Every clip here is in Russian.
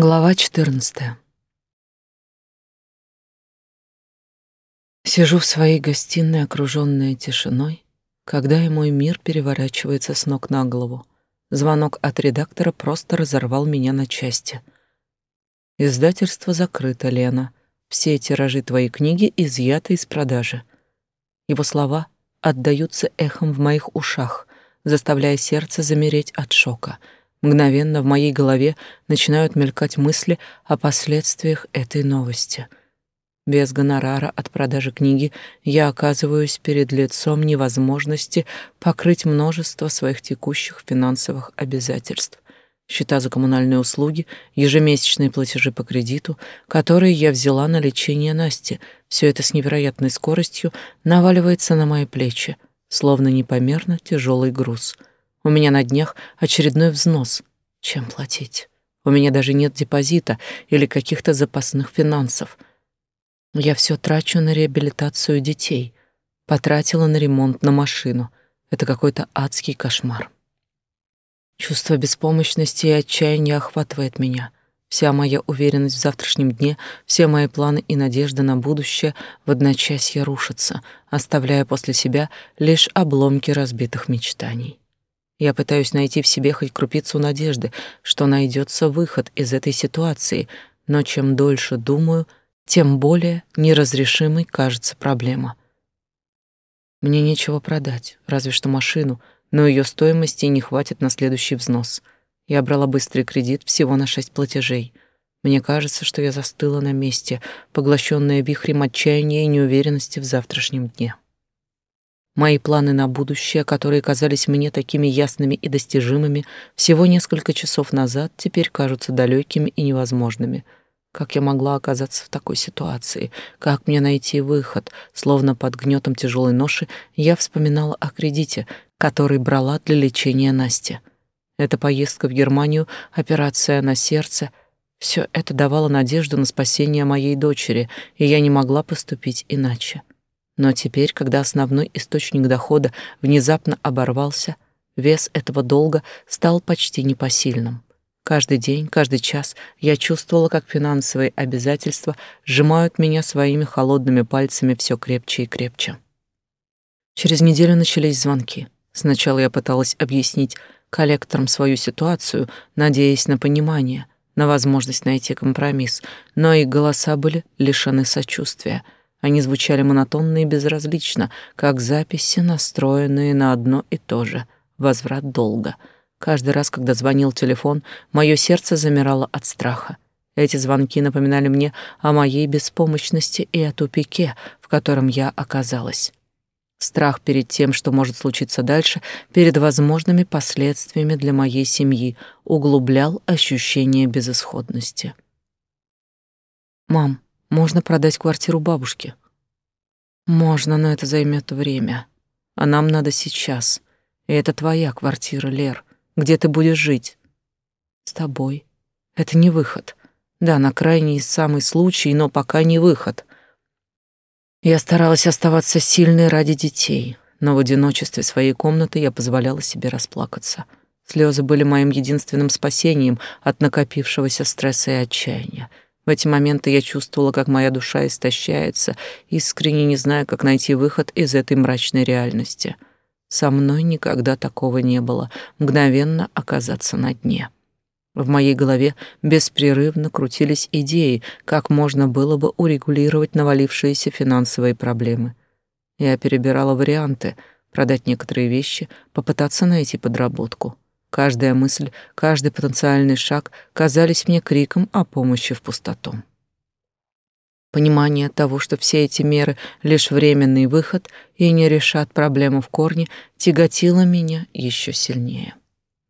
Глава 14. Сижу в своей гостиной, окружённая тишиной, когда и мой мир переворачивается с ног на голову. Звонок от редактора просто разорвал меня на части. Издательство закрыто, Лена. Все тиражи твоей книги изъяты из продажи. Его слова отдаются эхом в моих ушах, заставляя сердце замереть от шока — Мгновенно в моей голове начинают мелькать мысли о последствиях этой новости. Без гонорара от продажи книги я оказываюсь перед лицом невозможности покрыть множество своих текущих финансовых обязательств. Счета за коммунальные услуги, ежемесячные платежи по кредиту, которые я взяла на лечение Насти, все это с невероятной скоростью наваливается на мои плечи, словно непомерно тяжелый груз — у меня на днях очередной взнос. Чем платить? У меня даже нет депозита или каких-то запасных финансов. Я все трачу на реабилитацию детей. Потратила на ремонт на машину. Это какой-то адский кошмар. Чувство беспомощности и отчаяния охватывает меня. Вся моя уверенность в завтрашнем дне, все мои планы и надежды на будущее в одночасье рушатся, оставляя после себя лишь обломки разбитых мечтаний. Я пытаюсь найти в себе хоть крупицу надежды, что найдется выход из этой ситуации, но чем дольше думаю, тем более неразрешимой кажется проблема. Мне нечего продать, разве что машину, но ее стоимости не хватит на следующий взнос. Я брала быстрый кредит всего на шесть платежей. Мне кажется, что я застыла на месте, поглощенная вихрем отчаяния и неуверенности в завтрашнем дне. Мои планы на будущее, которые казались мне такими ясными и достижимыми всего несколько часов назад, теперь кажутся далекими и невозможными. Как я могла оказаться в такой ситуации? Как мне найти выход? Словно под гнетом тяжелой ноши я вспоминала о кредите, который брала для лечения Насти. Эта поездка в Германию, операция на сердце — все это давало надежду на спасение моей дочери, и я не могла поступить иначе. Но теперь, когда основной источник дохода внезапно оборвался, вес этого долга стал почти непосильным. Каждый день, каждый час я чувствовала, как финансовые обязательства сжимают меня своими холодными пальцами все крепче и крепче. Через неделю начались звонки. Сначала я пыталась объяснить коллекторам свою ситуацию, надеясь на понимание, на возможность найти компромисс, но их голоса были лишены сочувствия — они звучали монотонно и безразлично, как записи, настроенные на одно и то же — возврат долга. Каждый раз, когда звонил телефон, мое сердце замирало от страха. Эти звонки напоминали мне о моей беспомощности и о тупике, в котором я оказалась. Страх перед тем, что может случиться дальше, перед возможными последствиями для моей семьи, углублял ощущение безысходности. «Мам, можно продать квартиру бабушке. Можно, но это займет время. А нам надо сейчас. И это твоя квартира, Лер. Где ты будешь жить? С тобой. Это не выход. Да, на крайний самый случай, но пока не выход. Я старалась оставаться сильной ради детей, но в одиночестве своей комнаты я позволяла себе расплакаться. Слезы были моим единственным спасением от накопившегося стресса и отчаяния. В эти моменты я чувствовала, как моя душа истощается, искренне не зная, как найти выход из этой мрачной реальности. Со мной никогда такого не было, мгновенно оказаться на дне. В моей голове беспрерывно крутились идеи, как можно было бы урегулировать навалившиеся финансовые проблемы. Я перебирала варианты — продать некоторые вещи, попытаться найти подработку — Каждая мысль, каждый потенциальный шаг казались мне криком о помощи в пустоту. Понимание того, что все эти меры — лишь временный выход и не решат проблему в корне, тяготило меня еще сильнее.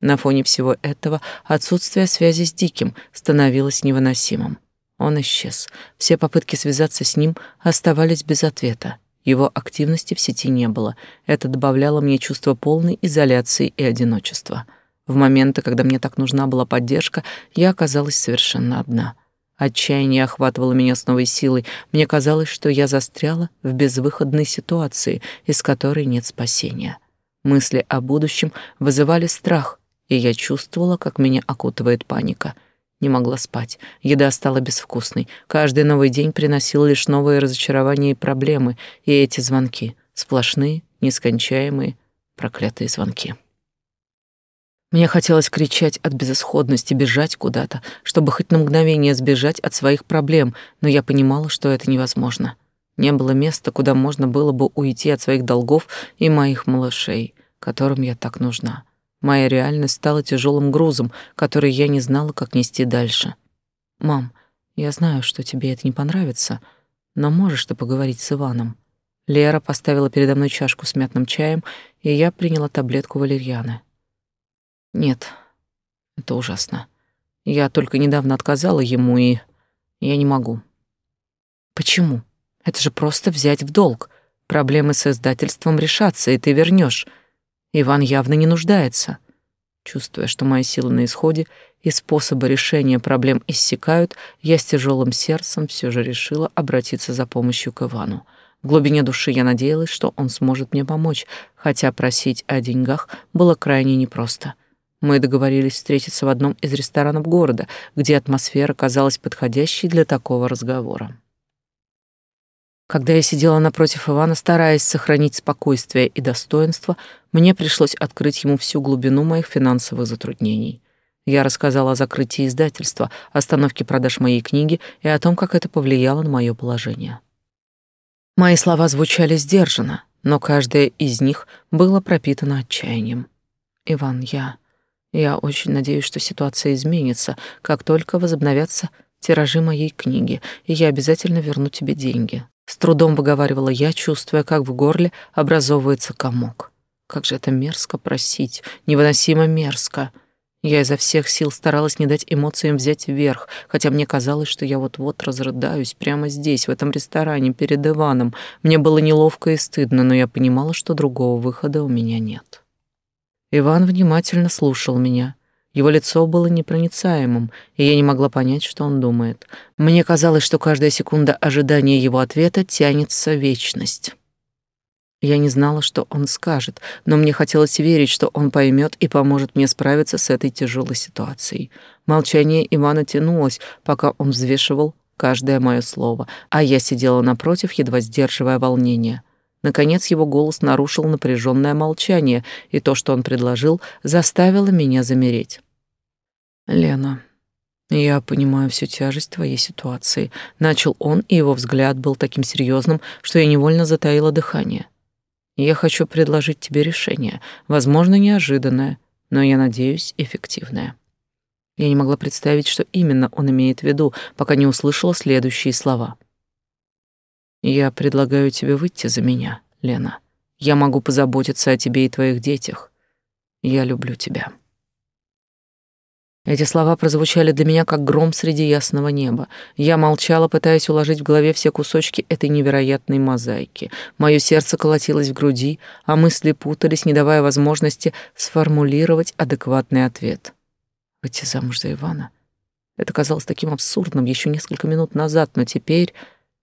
На фоне всего этого отсутствие связи с Диким становилось невыносимым. Он исчез. Все попытки связаться с ним оставались без ответа. Его активности в сети не было. Это добавляло мне чувство полной изоляции и одиночества — в моменты, когда мне так нужна была поддержка, я оказалась совершенно одна. Отчаяние охватывало меня с новой силой. Мне казалось, что я застряла в безвыходной ситуации, из которой нет спасения. Мысли о будущем вызывали страх, и я чувствовала, как меня окутывает паника. Не могла спать. Еда стала безвкусной. Каждый новый день приносил лишь новые разочарования и проблемы, и эти звонки. Сплошные, нескончаемые, проклятые звонки. Мне хотелось кричать от безысходности, бежать куда-то, чтобы хоть на мгновение сбежать от своих проблем, но я понимала, что это невозможно. Не было места, куда можно было бы уйти от своих долгов и моих малышей, которым я так нужна. Моя реальность стала тяжелым грузом, который я не знала, как нести дальше. «Мам, я знаю, что тебе это не понравится, но можешь ты поговорить с Иваном?» Лера поставила передо мной чашку с мятным чаем, и я приняла таблетку валерьяны. «Нет, это ужасно. Я только недавно отказала ему, и я не могу». «Почему? Это же просто взять в долг. Проблемы с издательством решатся, и ты вернешь. Иван явно не нуждается. Чувствуя, что мои силы на исходе и способы решения проблем иссякают, я с тяжелым сердцем все же решила обратиться за помощью к Ивану. В глубине души я надеялась, что он сможет мне помочь, хотя просить о деньгах было крайне непросто. Мы договорились встретиться в одном из ресторанов города, где атмосфера казалась подходящей для такого разговора. Когда я сидела напротив Ивана, стараясь сохранить спокойствие и достоинство, мне пришлось открыть ему всю глубину моих финансовых затруднений. Я рассказала о закрытии издательства, остановке продаж моей книги и о том, как это повлияло на мое положение. Мои слова звучали сдержанно, но каждое из них было пропитано отчаянием. «Иван, я... Я очень надеюсь, что ситуация изменится, как только возобновятся тиражи моей книги, и я обязательно верну тебе деньги. С трудом выговаривала я, чувствуя, как в горле образовывается комок. Как же это мерзко просить, невыносимо мерзко. Я изо всех сил старалась не дать эмоциям взять вверх, хотя мне казалось, что я вот-вот разрыдаюсь прямо здесь, в этом ресторане, перед Иваном. Мне было неловко и стыдно, но я понимала, что другого выхода у меня нет. Иван внимательно слушал меня — его лицо было непроницаемым, и я не могла понять, что он думает. Мне казалось, что каждая секунда ожидания его ответа тянется вечность. Я не знала, что он скажет, но мне хотелось верить, что он поймет и поможет мне справиться с этой тяжелой ситуацией. Молчание Ивана тянулось, пока он взвешивал каждое мое слово, а я сидела напротив, едва сдерживая волнение. Наконец его голос нарушил напряженное молчание, и то, что он предложил, заставило меня замереть. Лена, я понимаю всю тяжесть твоей ситуации. Начал он, и его взгляд был таким серьезным, что я невольно затаила дыхание. Я хочу предложить тебе решение, возможно, неожиданное, но я надеюсь, эффективное. Я не могла представить, что именно он имеет в виду, пока не услышала следующие слова. Я предлагаю тебе выйти за меня, Лена. Я могу позаботиться о тебе и твоих детях. Я люблю тебя. Эти слова прозвучали для меня как гром среди ясного неба. Я молчала, пытаясь уложить в голове все кусочки этой невероятной мозаики. Мое сердце колотилось в груди, а мысли путались, не давая возможности сформулировать адекватный ответ. Выйти замуж за Ивана? Это казалось таким абсурдным еще несколько минут назад, но теперь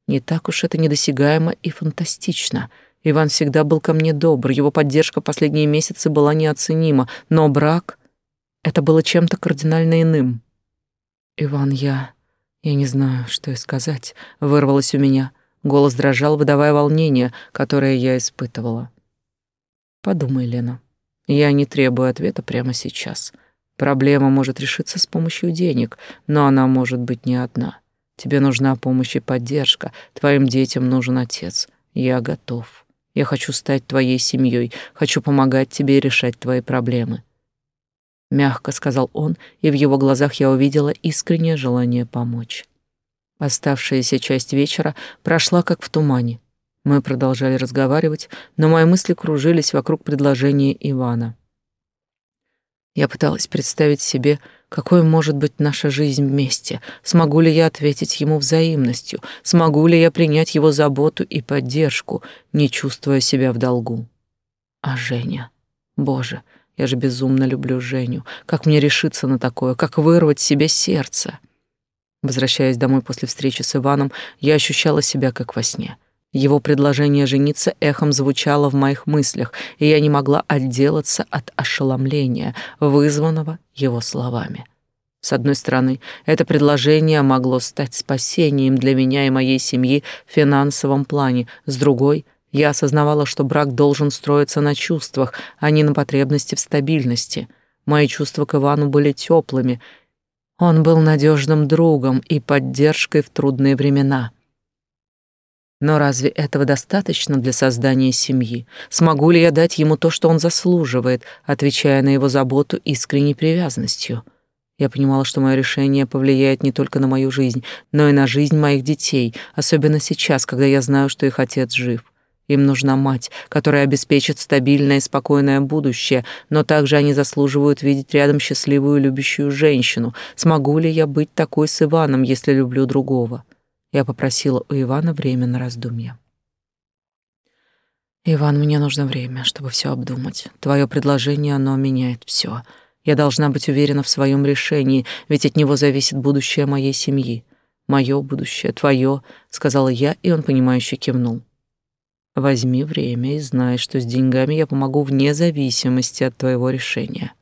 не так уж это недосягаемо и фантастично. Иван всегда был ко мне добр, его поддержка последние месяцы была неоценима, но брак — это было чем-то кардинально иным. «Иван, я... я не знаю, что и сказать», — вырвалось у меня. Голос дрожал, выдавая волнение, которое я испытывала. «Подумай, Лена, я не требую ответа прямо сейчас. Проблема может решиться с помощью денег, но она может быть не одна. Тебе нужна помощь и поддержка, твоим детям нужен отец. Я готов. Я хочу стать твоей семьей, хочу помогать тебе решать твои проблемы мягко сказал он, и в его глазах я увидела искреннее желание помочь. Оставшаяся часть вечера прошла как в тумане. Мы продолжали разговаривать, но мои мысли кружились вокруг предложения Ивана. Я пыталась представить себе, какой может быть наша жизнь вместе, смогу ли я ответить ему взаимностью, смогу ли я принять его заботу и поддержку, не чувствуя себя в долгу. А Женя, боже, я же безумно люблю Женю. Как мне решиться на такое? Как вырвать себе сердце? Возвращаясь домой после встречи с Иваном, я ощущала себя как во сне. Его предложение жениться эхом звучало в моих мыслях, и я не могла отделаться от ошеломления, вызванного его словами. С одной стороны, это предложение могло стать спасением для меня и моей семьи в финансовом плане, с другой — я осознавала, что брак должен строиться на чувствах, а не на потребности в стабильности. Мои чувства к Ивану были теплыми. Он был надежным другом и поддержкой в трудные времена. Но разве этого достаточно для создания семьи? Смогу ли я дать ему то, что он заслуживает, отвечая на его заботу искренней привязанностью? Я понимала, что мое решение повлияет не только на мою жизнь, но и на жизнь моих детей, особенно сейчас, когда я знаю, что их отец жив. Им нужна мать, которая обеспечит стабильное и спокойное будущее, но также они заслуживают видеть рядом счастливую любящую женщину. Смогу ли я быть такой с Иваном, если люблю другого? Я попросила у Ивана время на раздумье. Иван, мне нужно время, чтобы все обдумать. Твое предложение, оно меняет все. Я должна быть уверена в своем решении, ведь от него зависит будущее моей семьи. Мое будущее, твое, сказала я, и он понимающе кивнул. Возьми время и знай, что с деньгами я помогу вне зависимости от твоего решения.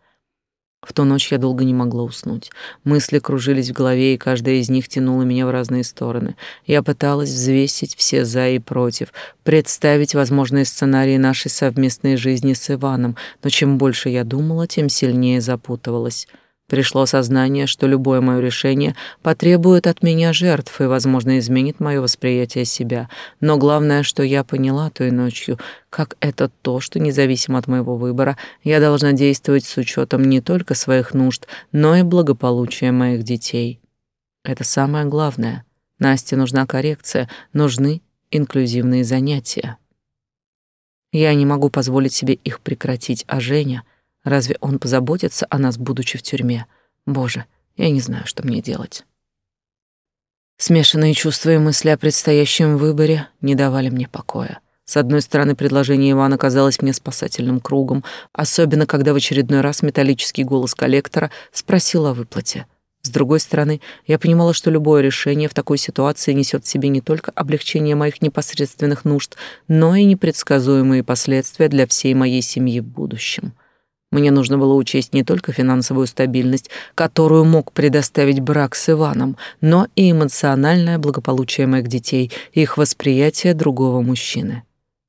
В ту ночь я долго не могла уснуть. Мысли кружились в голове, и каждая из них тянула меня в разные стороны. Я пыталась взвесить все «за» и «против», представить возможные сценарии нашей совместной жизни с Иваном, но чем больше я думала, тем сильнее запутывалась. Пришло сознание, что любое мое решение потребует от меня жертв и, возможно, изменит мое восприятие себя. Но главное, что я поняла той ночью, как это то, что независимо от моего выбора, я должна действовать с учетом не только своих нужд, но и благополучия моих детей. Это самое главное. Насте нужна коррекция, нужны инклюзивные занятия. Я не могу позволить себе их прекратить, а Женя — Разве он позаботится о нас, будучи в тюрьме? Боже, я не знаю, что мне делать. Смешанные чувства и мысли о предстоящем выборе не давали мне покоя. С одной стороны, предложение Ивана казалось мне спасательным кругом, особенно когда в очередной раз металлический голос коллектора спросил о выплате. С другой стороны, я понимала, что любое решение в такой ситуации несет в себе не только облегчение моих непосредственных нужд, но и непредсказуемые последствия для всей моей семьи в будущем. Мне нужно было учесть не только финансовую стабильность, которую мог предоставить брак с Иваном, но и эмоциональное благополучие моих детей и их восприятие другого мужчины.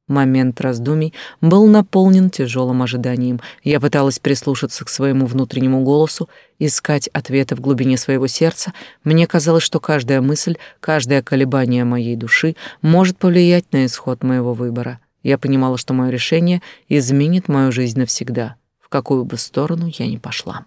Момент раздумий был наполнен тяжелым ожиданием. Я пыталась прислушаться к своему внутреннему голосу, искать ответы в глубине своего сердца. Мне казалось, что каждая мысль, каждое колебание моей души может повлиять на исход моего выбора. Я понимала, что мое решение изменит мою жизнь навсегда какую бы сторону я ни пошла.